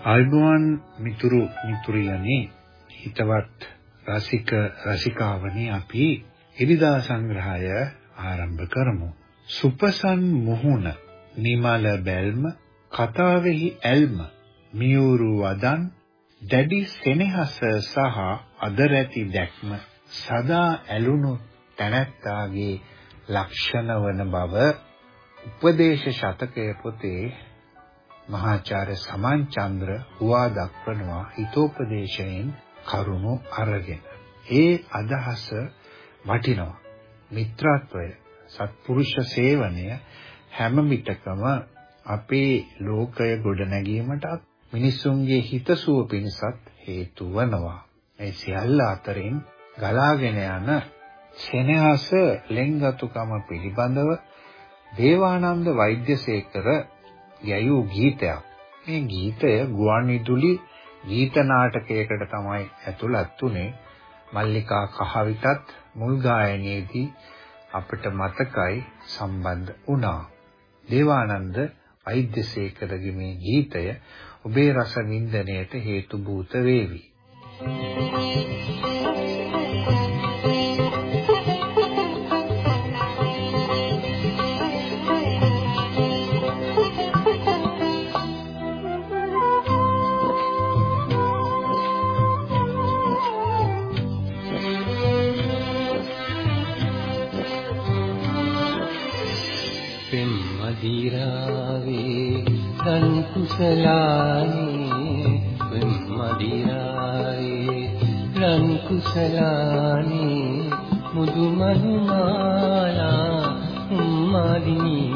ආයුබෝවන් මිතුරු මිතුරියනි හිතවත් රසික රසිකාවනි අපි ඉරිදා සංග්‍රහය ආරම්භ කරමු. සුපසන් මුහුණ නිමල බැල්ම කතාවෙහි ඇල්ම මියුරු වදන් දැඩි සෙනෙහස සහ අදරැති දැක්ම සදා ඇලුණු තැනැත්තාගේ ලක්ෂණ වන බව උපදේශ ශතකය පොතේ මහාචාර්ය සමන් චන්ද්‍ර හුවා දක්වනවා හිතෝපදේශයෙන් කරුණු අරගෙන. ඒ අදහස වටිනවා. මිත්‍රත්වය, සත්පුරුෂ සේවනය හැම විටකම අපේ ලෝකය ගොඩනැගීමට මිනිසුන්ගේ හිතසුව පිණිසත් හේතු වනවා. මේ සියල්ල අතරින් ගලාගෙන යන සෙනෙහස ලෙන්ගතුකම පිළිබඳව දේවානන්ද වෛද්‍යසේකර යයූ ගීතයක්. මේ ගීතය ගුවන්විදුලි ගීත නාටකයකට තමයි ඇතුළත් උනේ. මල්ලිකා කහවිතත් මුල් ගායනයේදී අපිට මතකයි සම්බන්ධ වුණා. දේවානන්ද වෛද්‍යසේකරගේ මේ ගීතය ඔබේ රස වින්දනයට හේතු භූත වේවි. Thank you. කුසලානේ මදිරායේ රන් කුසලානේ මුදු මනුමාලා උම්මාදිනී.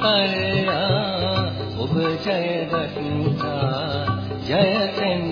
කරා ඔබ ජය දක්වා ජය තෙන්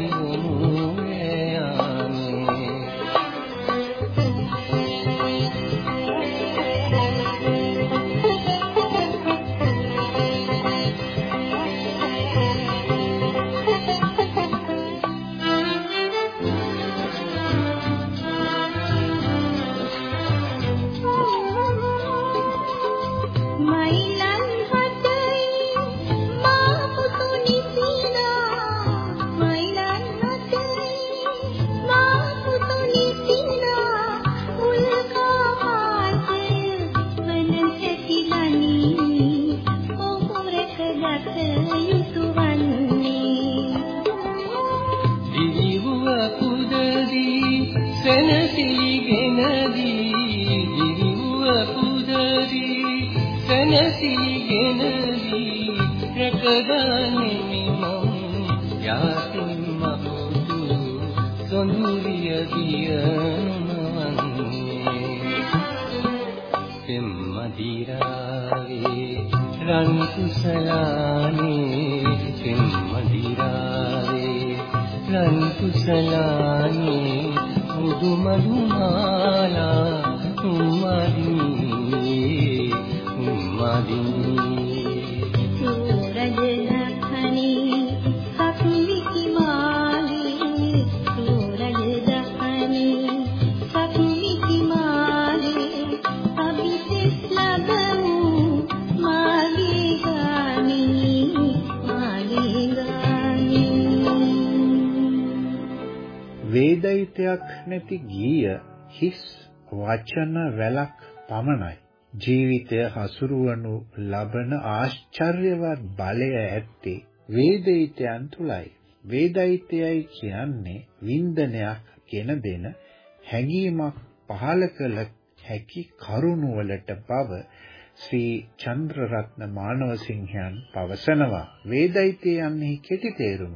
රැකගන්නේ මම. යාතින් මහතු සොඳුරිය දියනුම පෙම්මදිරාවේ රන් කුසලානේ පෙම්මදිරාවේ රන් කුසලානේ මුදුමදුමාලා උම්මදී උම්මදී වේදිතයක් නැති ගීය හිස් වචන වැලක් පමණයි. ජීවිතය හසුරුවනු ලබන ආශ්චර්යවත් බලය ඇත්තේ වේදිතයන් තුලයි. වේදිතයයි කියන්නේ වින්දනයක් ගෙන දෙන හැඟීමක් පහළ කළ හැකි කරුණු වලට බව ශ්‍රී චන්ද්‍රරත්න මානවසිංහයන් පවසනවා. වේදිතය යන්නේ කෙටි තේරුම.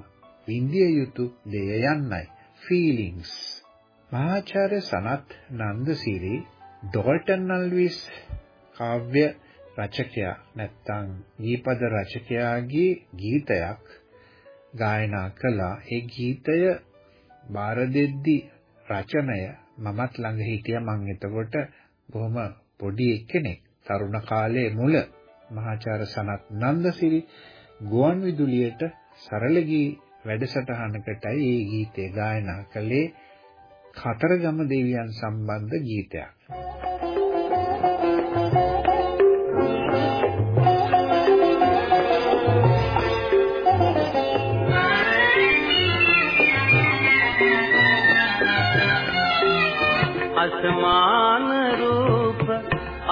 වින්දිය යුතු දෙය යන්නයි. feelings මහාචාර්ය සනත් නන්දසිරි ඩෝල්ටන් නල්විස් කාව්‍ය රචකයා නැත්නම් ගීපද රචකයාගේ ගීතයක් ගායනා කළා. ඒ ගීතය බාර දෙද්දි රචනය මමත් ළඟ හිටියා. මං එතකොට බොහොම පොඩි කෙනෙක් තරුණ කාලයේ මුල මහාචාර්ය සනත් නන්දසිරි ගුවන් විදුලියට සරල ගී වැඩසටහනකටයි මේ ගීතය ගායනා කළේ. කතරගම දෙවියන් සම්බන්ධ ගීතයක්.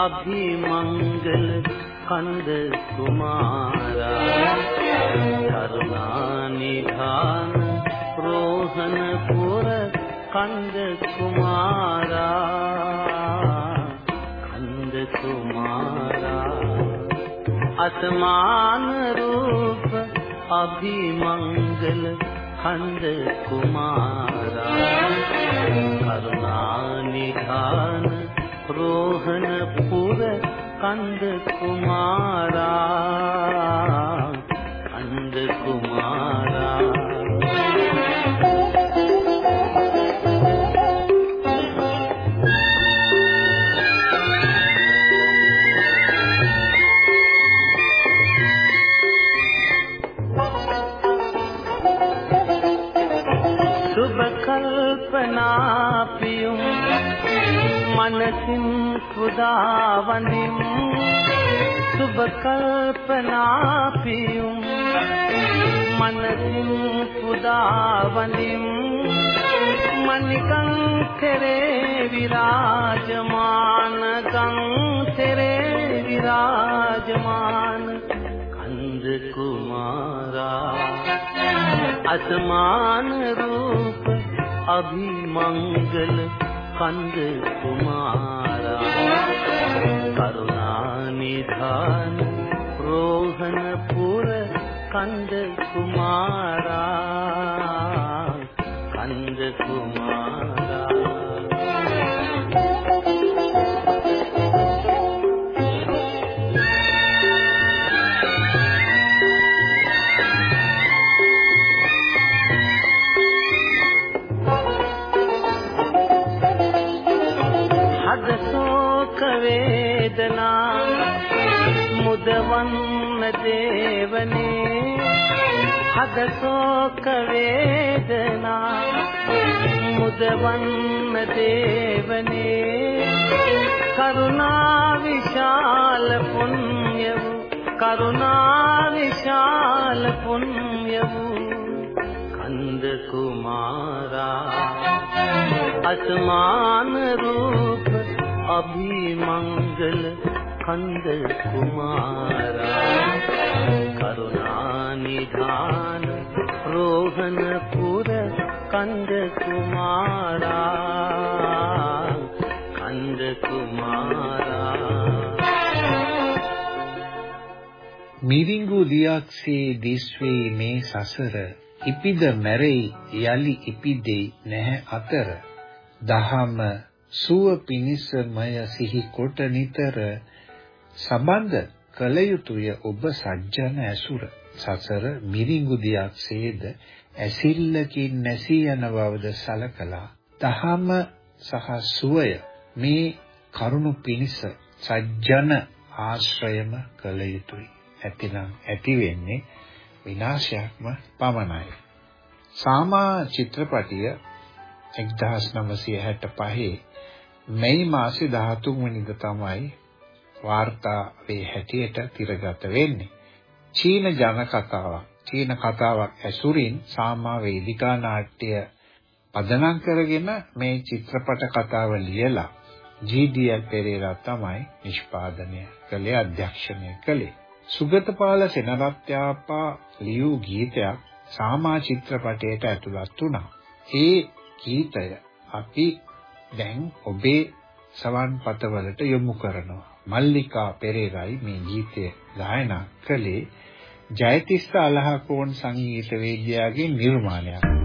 අභිමංගල කන්ද කුමාරා කරුණානිධාන රෝහණ පුර කන්ද කුමාරා කන්ද කුමාරා. අසමාන රූප අභිමංගල කන්ද කුමාරා කරුණානිධාන රෝහණ පුර කන්ද කුමාරා කන්ද කුමාරා. සුබ කල්පනා පියුම් මනසින් පුදා වඳින් සුබ කල්පනා පියුම් මනසින් පුදා වඳින් මනිකං කෙරේ විරාජමාන කං කෙරේ විරාජමාන කන්ද කුමාරා අසමාන රූප අභිමංගල කන්ද කුමාරා කරුණානිධාන රෝහණ පුර කන්ද කුමාරා. මුදවන්න දේවනේ හද ශෝක වේදනා මුදවන්න දේවනේ කරුණා විශාල පුණ්‍ය වූ කරුණා විශාල පුණ්‍ය වූ කන්ද කුමාරා අසමාන රූප අභිමංගල කන්ද කුමාරා කරුණානිධාන රෝහණ පුර කන්ද කුමාරා කන්ද කුමාරා මිරිඟු ලියක්සේ දිස්වේ මේ සසර ඉපිද මැරෙයි යලි ඉපිදෙයි නැහැ අතර. දහම සුව පිනිසමය සිහි කොට නිතර සබඳ කල යුතුය ඔබ සජ්ජන ඇසුර සසර මිරිඟු දියක්සේද ඇසිල්ලකින් නැසී යන බවද සලකලා දහම සහ සුවය මේ කරුණු පිනිස සජ්ජන ආශ්‍රයම කළ යුතුයි. ඇතිනම් ඇති වෙන්නේ විනාශයක්ම පමණයි. සාමා චිත්‍රපටිය 1965 මැයි මාසේ 13 වෙනිදා තමයි වාර්තා වේ හැටියට තිරගත වෙන්නේ. චීන ජන කතාවක්. චීන කතාවක් ඇසුරින් සාමා වේදිකා නාට්‍ය පදනම් කරගෙන මේ චිත්‍රපට කතාව ලියලා ජී.ඩී.එල්. පෙරේරා තමයි නිෂ්පාදනය කළේ අධ්‍යක්ෂණය කළේ. සුගතපාල සෙනරත්යාපා ලියූ ගීතයක් සාමා චිත්‍රපටයට ඇතුළත් වුණා. ඒ ගීතය අපි දැන් ඔබේ සවන් පතවලට යොමු කරනවා. මල්ලිකා පෙරේරායි මේ ගීතය ගායනා කළේ ජයතිස්ස අලහකෝන් සංගීත වේදිකාවේ නිර්මාණයක්.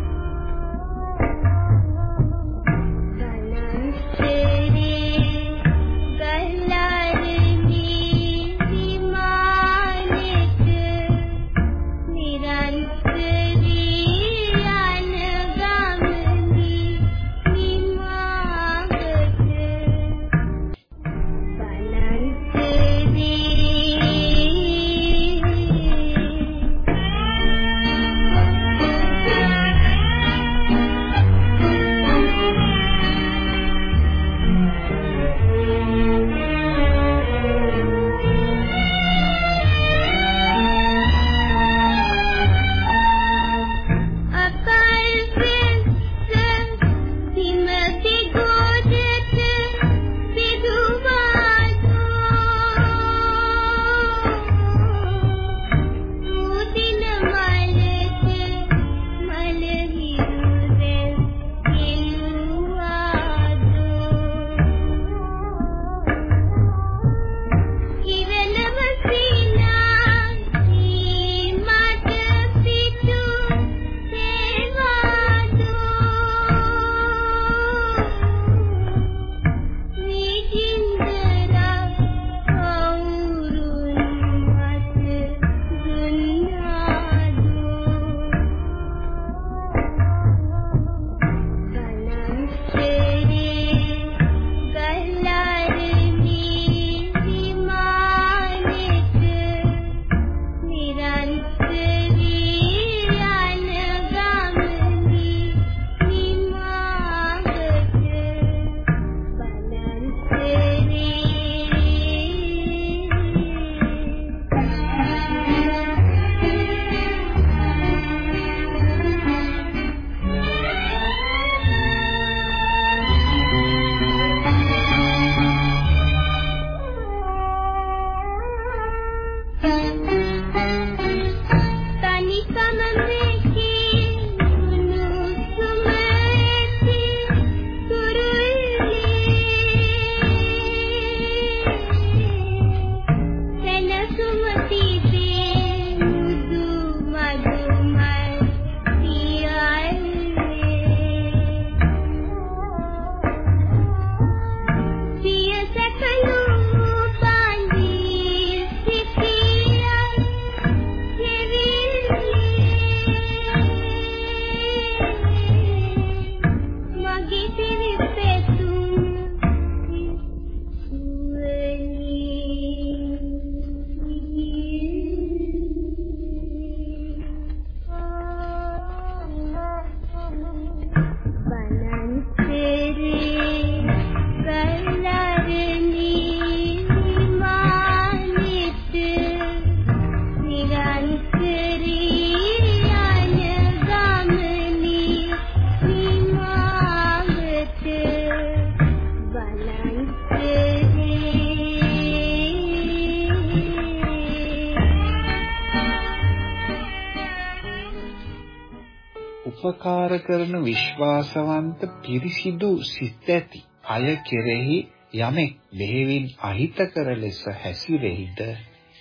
කරන විශ්වාසවන්ත පිරිසිදු සිත් ඇති අය කෙරෙහි යමෙක් දෙහිවින් අහිතකර ලෙස හැසිරෙහිද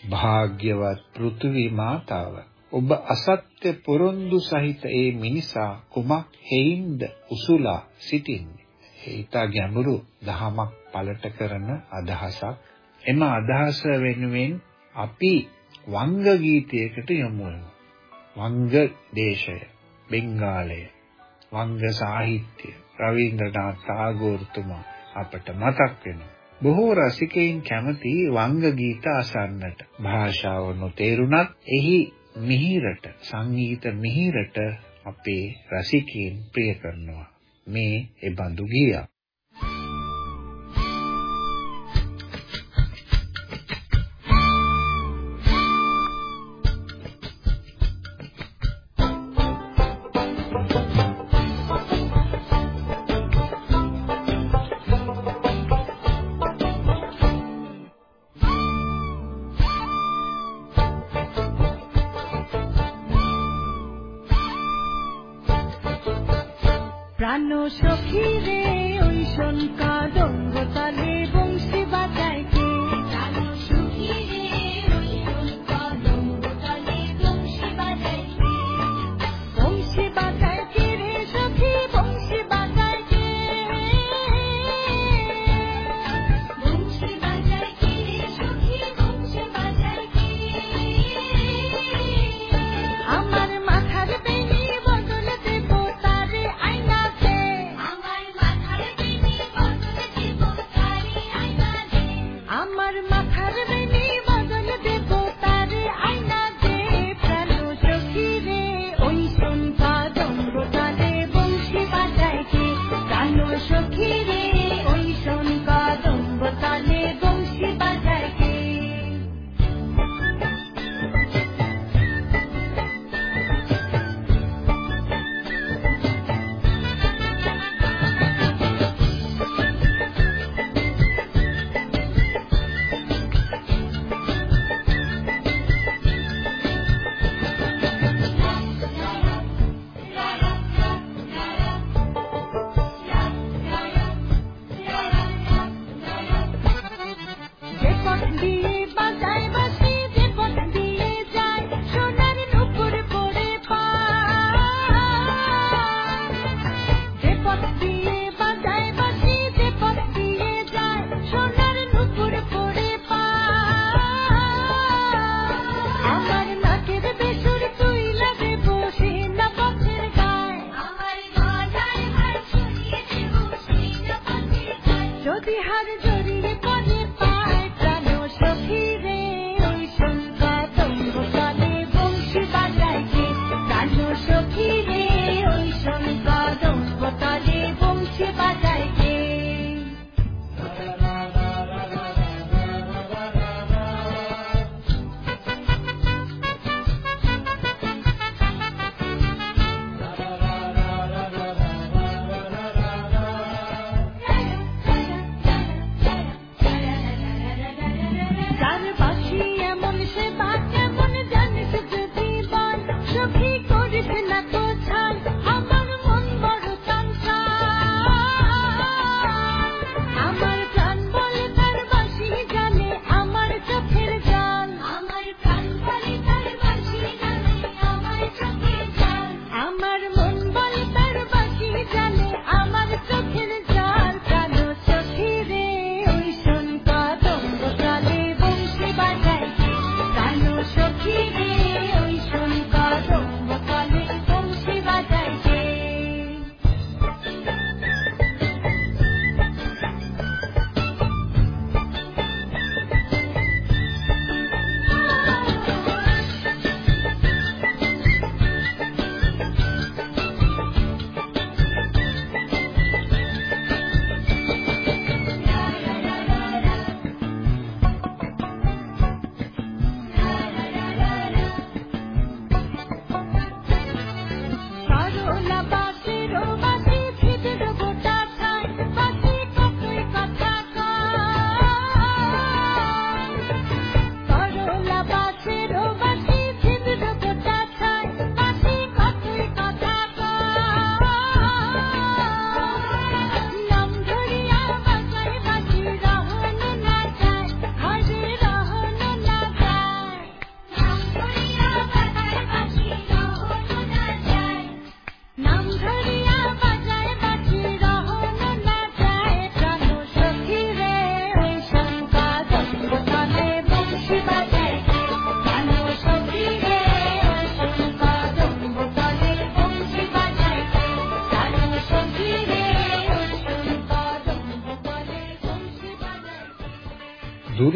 භාග්‍යවත් පෘථිවි මාතාව ඔබ අසත්‍ය පොරොන්දු සහිත ඒ මිනිසා කුමක් හේින්ද උසුලා සිටින්නේ ඊට ගැඹුරු දහමක් පළට කරන අදහසක්. එම අදහස වෙනුවෙන් අපි වංග ගීතයකට යමු වෙනවා. වංග දේශය, බෙන්ගාලය, වංග සාහිත්‍ය, රවීන්ද්‍රනාත් tagore තුමා අපට මතක් වෙනවා. බොහෝ රසිකයින් කැමති වංග ගීත අසන්නට. භාෂාව නොතේරුණත් එහි මිහිරට, සංගීත මිහිරට අපේ රසිකයින් ප්‍රිය කරනවා. මේ ඒ බඳු ගීයක්. জানো সখী রে ওই শঙ্কা দঙ্গতালে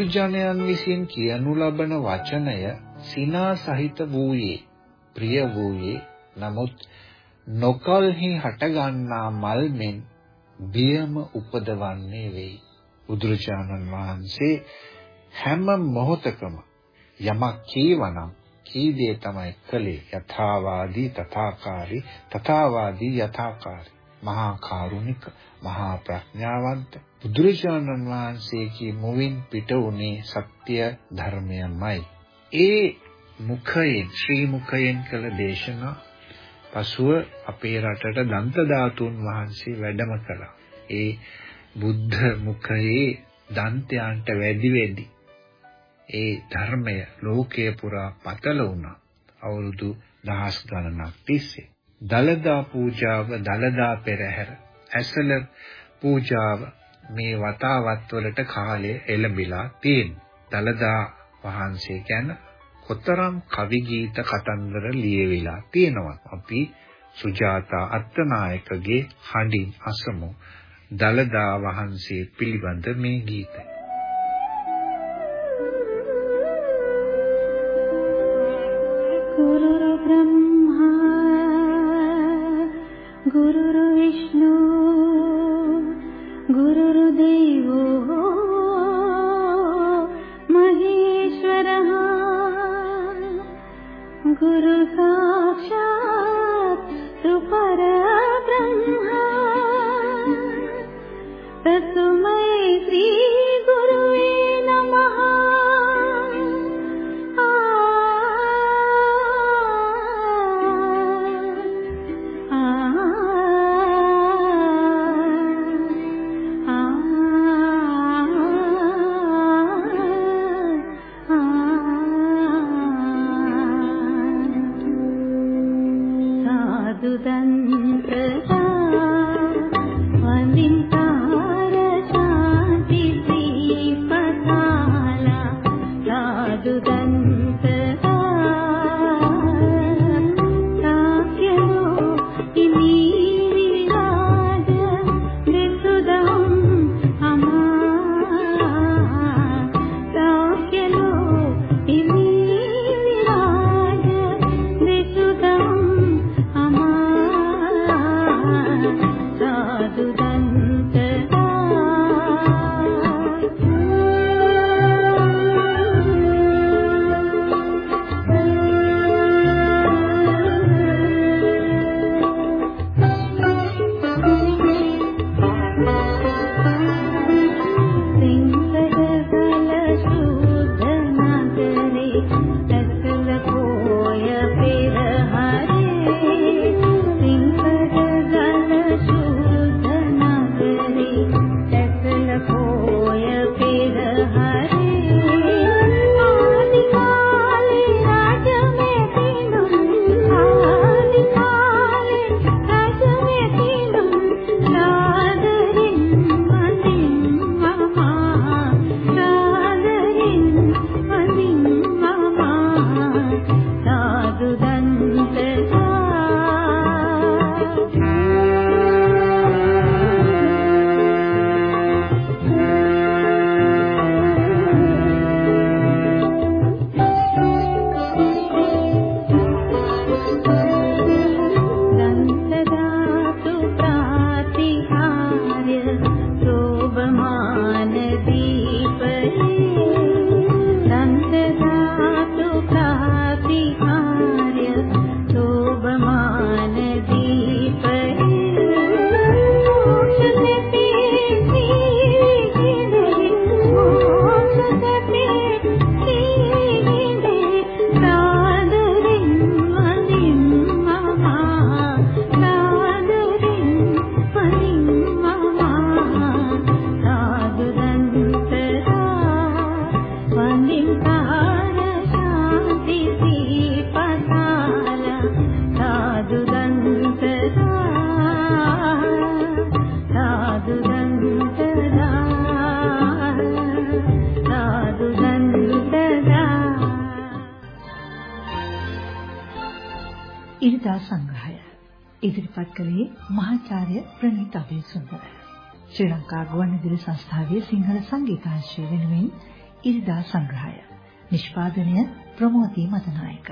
දුර්ජනයන් විසින් කියනු ලබන වචනය සිනා සහිත වූයේ ප්‍රිය වූයේ. නමුත් නොකල්හි හටගන්නා මල් මෙන් බියම උපදවන්නේ වෙයි. බුදුරජාණන් වහන්සේ හැම මොහොතකම යමක් කීවනම් කී දේ තමයි කළේ. යථාවාදී තථාකාරී තථාවාදී යථාකාරී. මහා කාරුණික මහා ප්‍රඥාවන්ත බුදුරජාණන් වහන්සේගේ මුවින් පිට වුණේ සත්‍ය ධර්මයමයි. ඒ මුඛයෙන් ශ්‍රී මුඛයෙන් කළ දේශනා පසුව අපේ රටට දන්ත ධාතුන් වහන්සේ වැඩම කළා. ඒ බුද්ධ මුඛයේ දන්තයන්ට වැඩි වැඩි ඒ ධර්මය ලෝකයේ පුරා පතල වුණා. අවුරුදු දහස් ගණනක් තිස්සේ. දලදා පූජාව දලදා පෙරහැර ඇසල පූජාව මේ වතාවත් වලට කාලය එළඹිලා තියෙන. දලදා වහන්සේ ගැන කොතරම් කවි ගීත කතන්දර ලියවිලා තියෙනවා. අපි සුජාතා අත්තනායකගේ හඬින් අසමු දලදා වහන්සේ පිළිබඳ මේ ගීතය. කුරුරු බ්‍රහ්ම गुरुर्विष्णु गुरुर् ශ්‍රී ලංකා ගුවන්විදුලි සංස්ථාවේ සිංහල සංගීතංශය වෙනුවෙන් ඉරිදා සංග්‍රහය. නිෂ්පාදනය ප්‍රමෝදී මතනායක.